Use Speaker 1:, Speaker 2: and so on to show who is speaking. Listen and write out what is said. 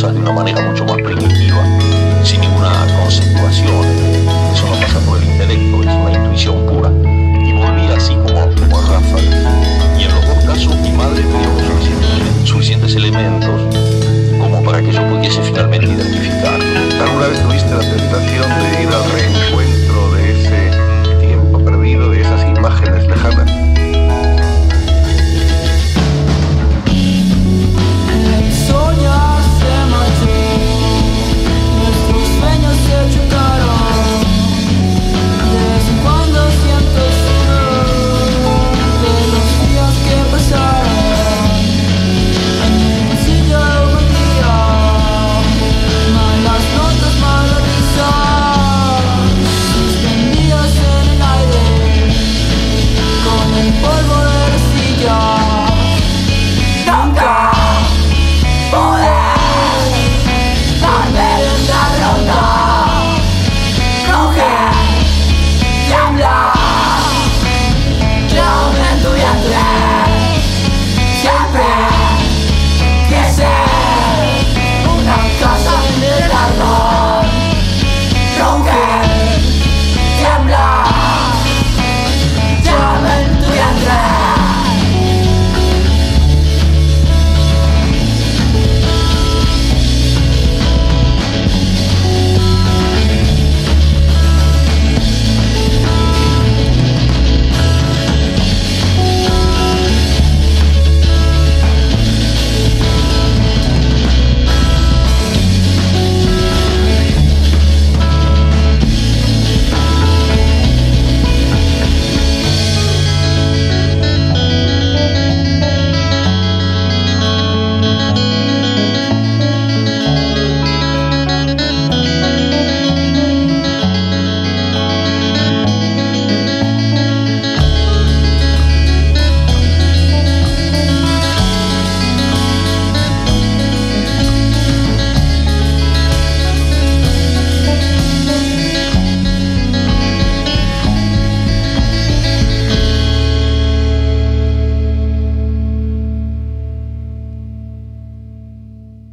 Speaker 1: cosas de una manera mucho más primitiva, sin ninguna conceptuación. Eso no pasa por el intelecto, es una intuición pura. Y volví así como, como Rafa. Y en los dos casos mi madre me dio suficientes, suficientes elementos como para que yo pudiese finalmente